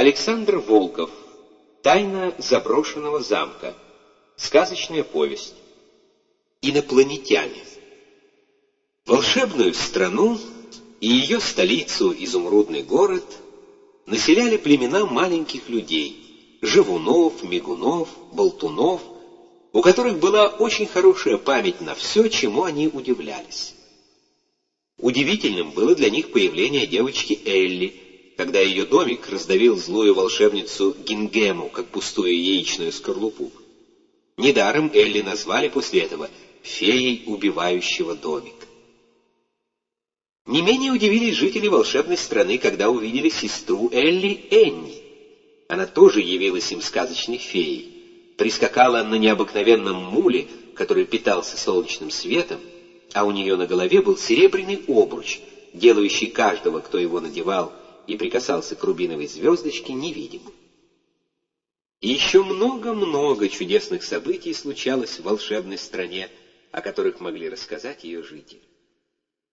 Александр Волков. Тайна заброшенного замка. Сказочная повесть. Инопланетяне. Волшебную страну и ее столицу, изумрудный город, населяли племена маленьких людей, живунов, мигунов, болтунов, у которых была очень хорошая память на все, чему они удивлялись. Удивительным было для них появление девочки Элли, когда ее домик раздавил злую волшебницу Гингему, как пустую яичную скорлупу. Недаром Элли назвали после этого «феей убивающего домик». Не менее удивились жители волшебной страны, когда увидели сестру Элли Энни. Она тоже явилась им сказочной феей. Прискакала на необыкновенном муле, который питался солнечным светом, а у нее на голове был серебряный обруч, делающий каждого, кто его надевал и прикасался к рубиновой звездочке, невидимым. И еще много-много чудесных событий случалось в волшебной стране, о которых могли рассказать ее жители.